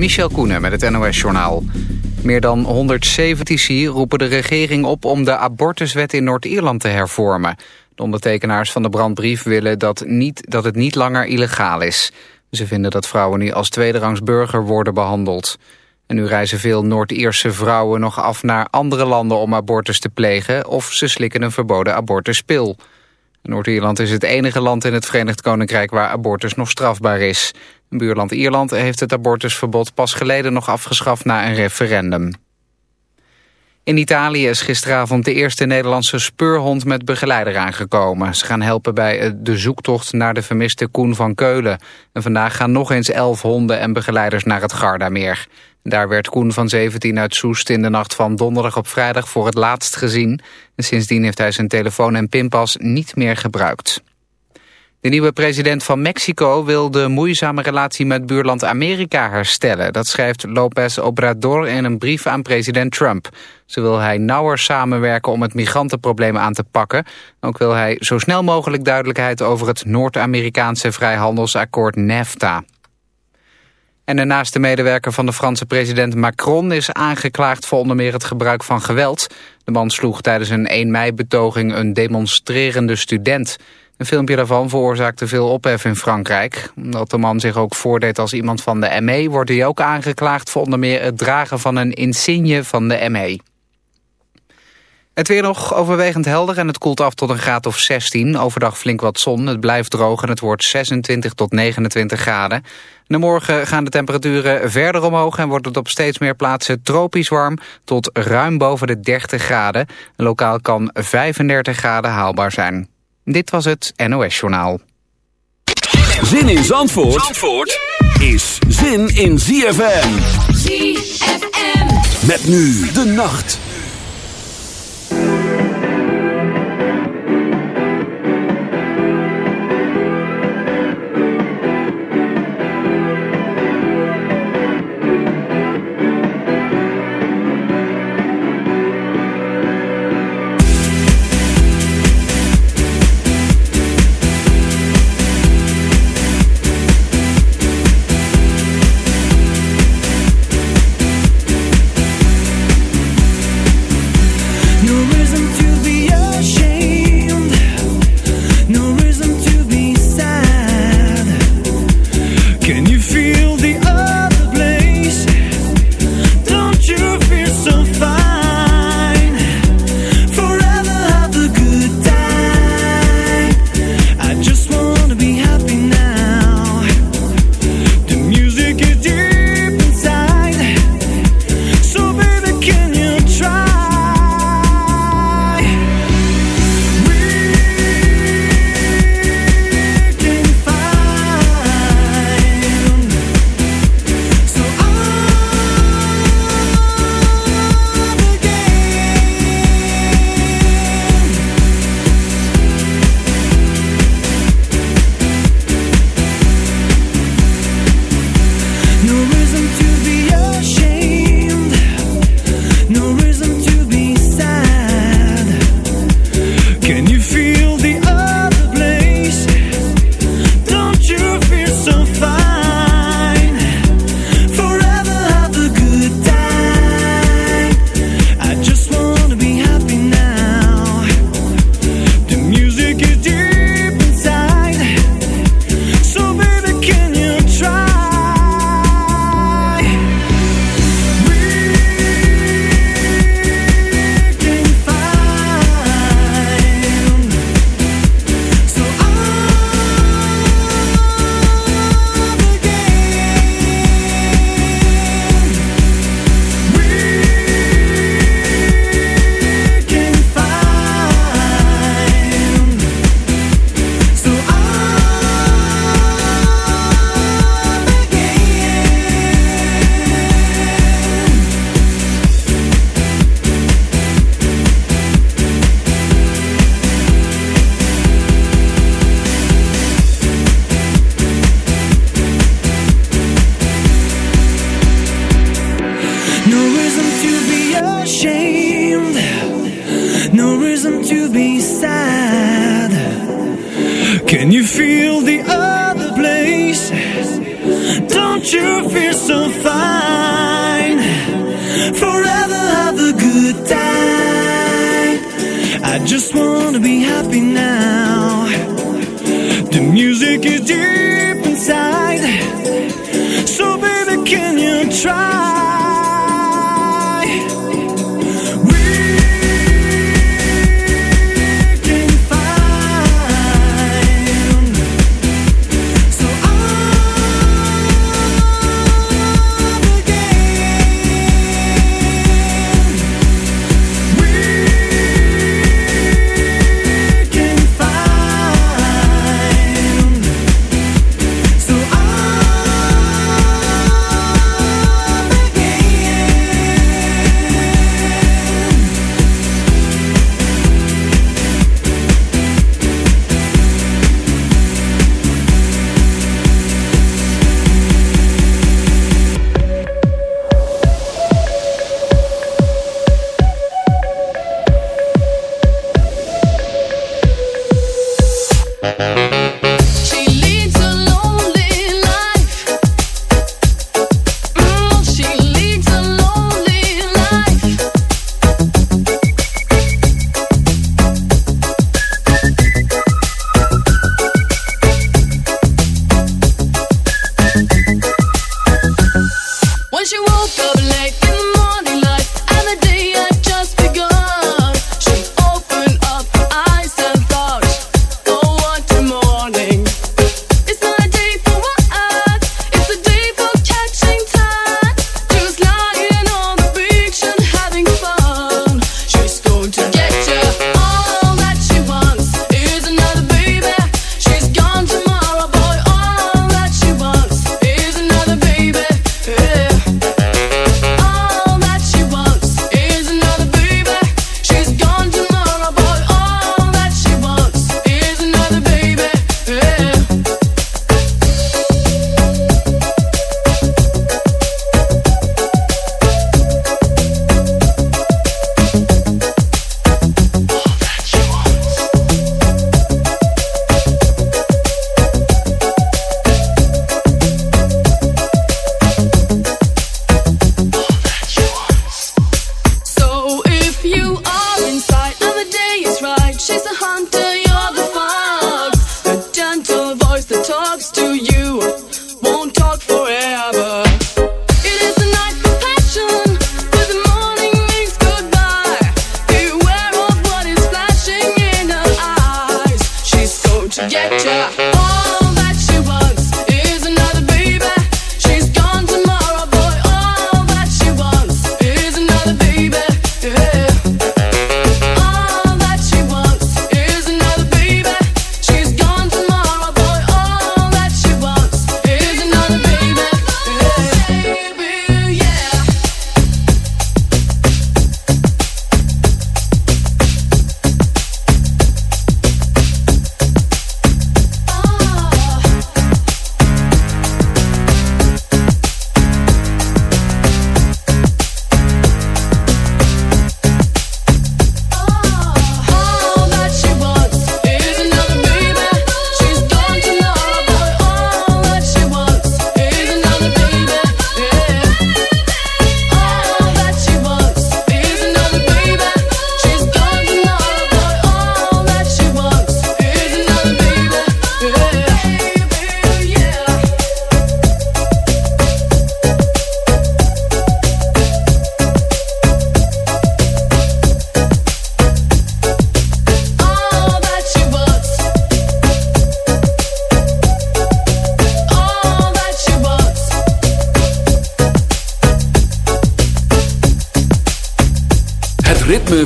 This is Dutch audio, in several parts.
Michel Koenen met het NOS-journaal. Meer dan 170 roepen de regering op om de abortuswet in Noord-Ierland te hervormen. De ondertekenaars van de brandbrief willen dat, niet, dat het niet langer illegaal is. Ze vinden dat vrouwen nu als tweederangs burger worden behandeld. En nu reizen veel Noord-Ierse vrouwen nog af naar andere landen om abortus te plegen... of ze slikken een verboden abortuspil. Noord-Ierland is het enige land in het Verenigd Koninkrijk waar abortus nog strafbaar is. Buurland Ierland heeft het abortusverbod pas geleden nog afgeschaft na een referendum. In Italië is gisteravond de eerste Nederlandse speurhond met begeleider aangekomen. Ze gaan helpen bij de zoektocht naar de vermiste Koen van Keulen. En vandaag gaan nog eens elf honden en begeleiders naar het Gardameer. Daar werd Koen van 17 uit Soest in de nacht van donderdag op vrijdag voor het laatst gezien. En sindsdien heeft hij zijn telefoon en pinpas niet meer gebruikt. De nieuwe president van Mexico wil de moeizame relatie met buurland Amerika herstellen. Dat schrijft López Obrador in een brief aan president Trump. Zo wil hij nauwer samenwerken om het migrantenprobleem aan te pakken. Ook wil hij zo snel mogelijk duidelijkheid over het Noord-Amerikaanse vrijhandelsakkoord NAFTA. En de naaste medewerker van de Franse president Macron is aangeklaagd voor onder meer het gebruik van geweld. De man sloeg tijdens een 1 mei-betoging een demonstrerende student. Een filmpje daarvan veroorzaakte veel ophef in Frankrijk. Omdat de man zich ook voordeed als iemand van de ME... wordt hij ook aangeklaagd voor onder meer het dragen van een insigne van de ME. Het weer nog overwegend helder en het koelt af tot een graad of 16. Overdag flink wat zon, het blijft droog en het wordt 26 tot 29 graden. Na morgen gaan de temperaturen verder omhoog en wordt het op steeds meer plaatsen tropisch warm tot ruim boven de 30 graden. Lokaal kan 35 graden haalbaar zijn. Dit was het NOS Journaal. Zin in Zandvoort, Zandvoort is zin in ZFM. ZFM. Met nu de nacht.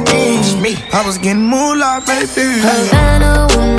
me. me. I was getting moolah, baby. Havana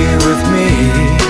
with me.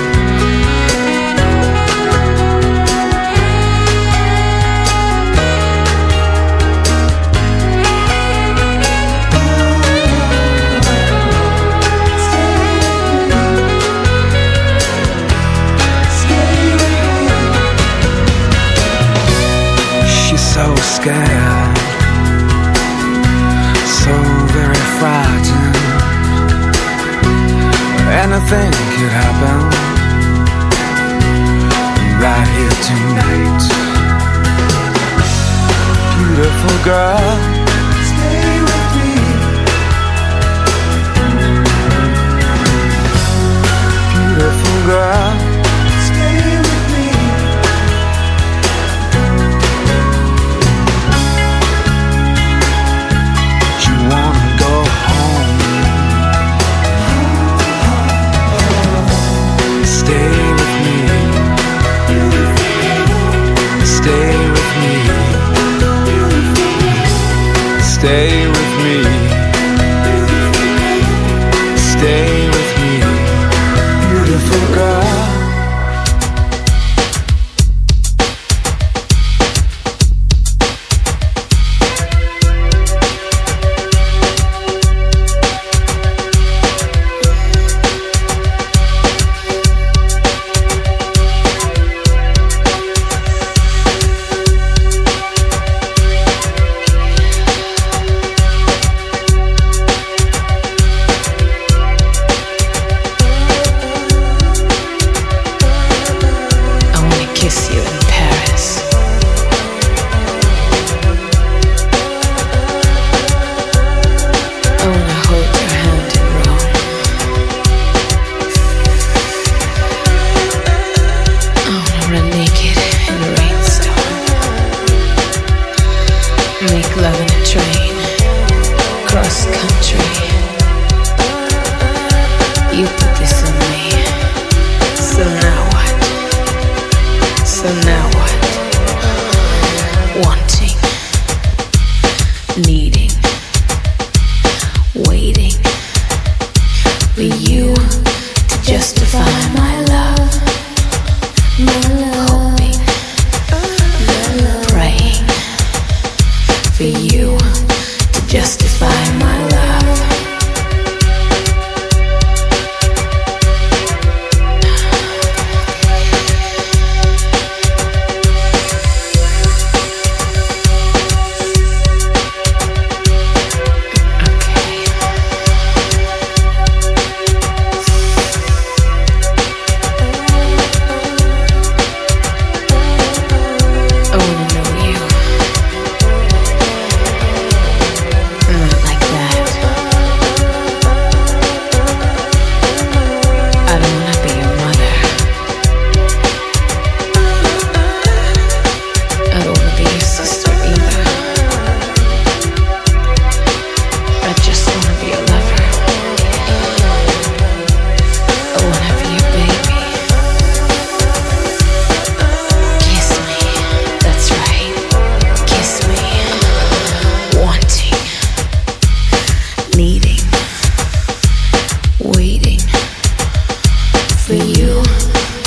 For you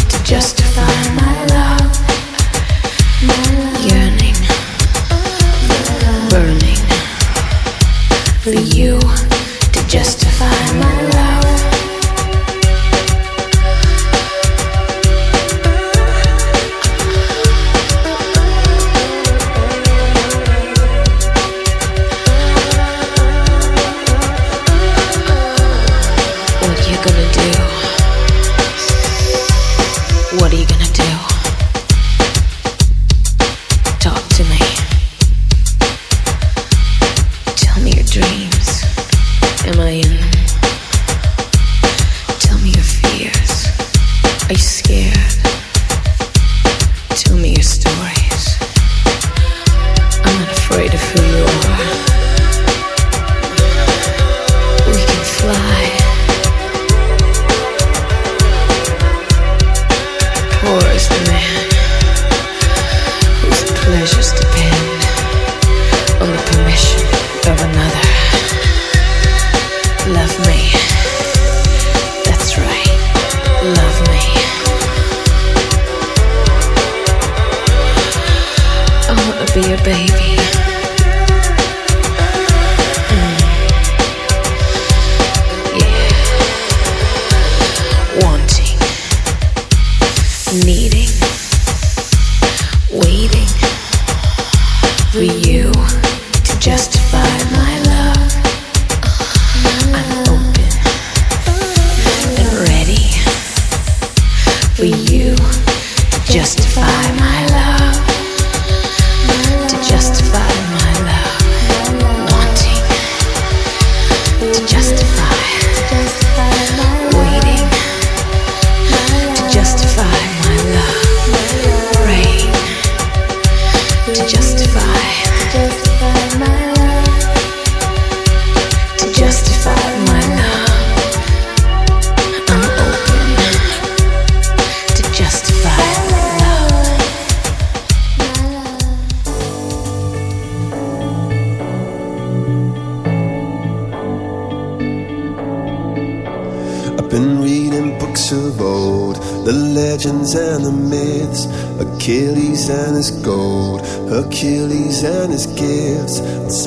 to justify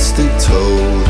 once they told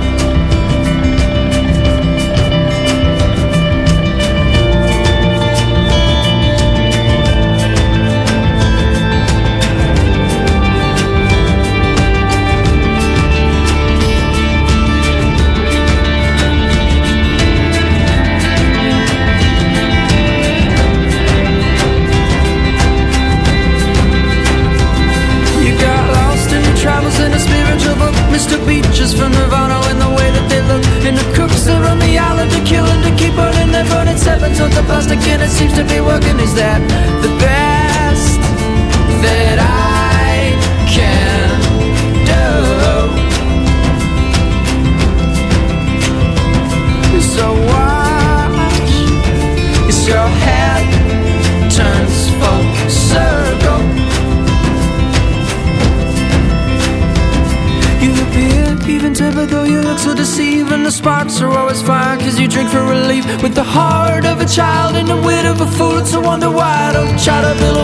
cara pelo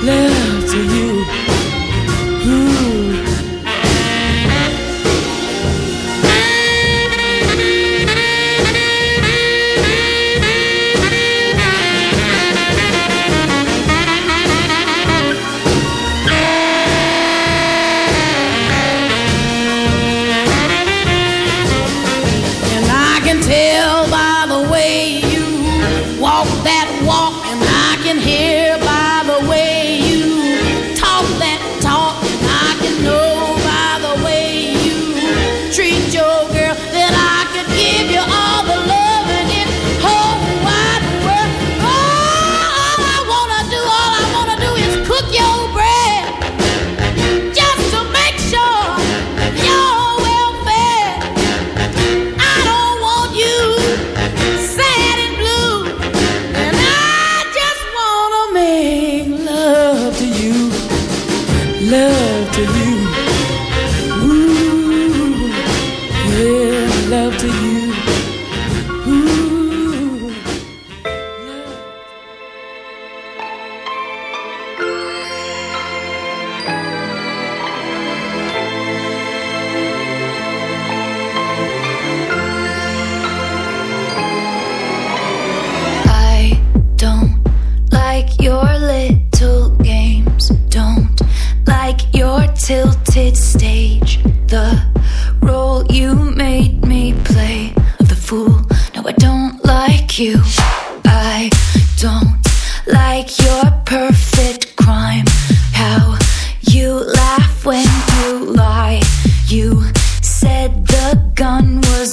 Blue.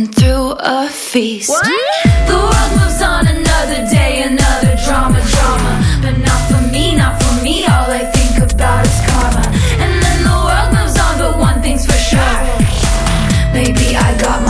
then threw a feast. The world moves on another day, another drama, drama. But not for me, not for me. All I think about is karma. And then the world moves on, but one thing's for sure. Maybe I got mine,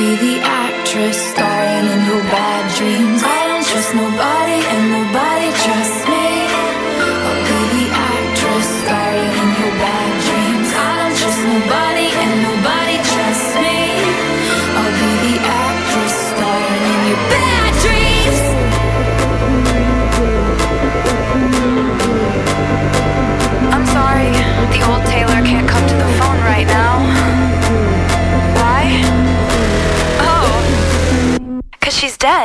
Be the actress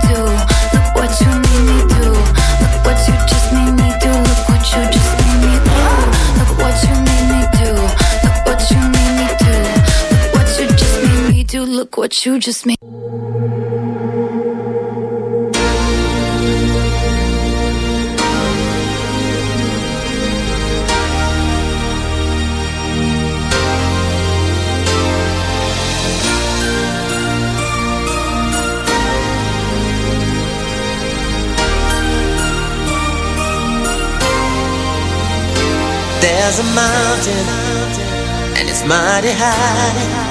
do. What you just made. There's a mountain, and it's mighty high.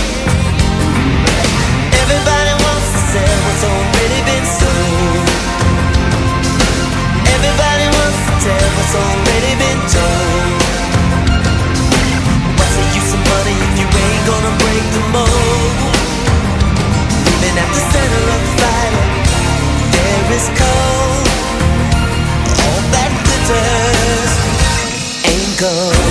What's already been told. What's the use of money if you ain't gonna break the mold? Living at the center of the fire, there is cold. All that glitters ain't gold.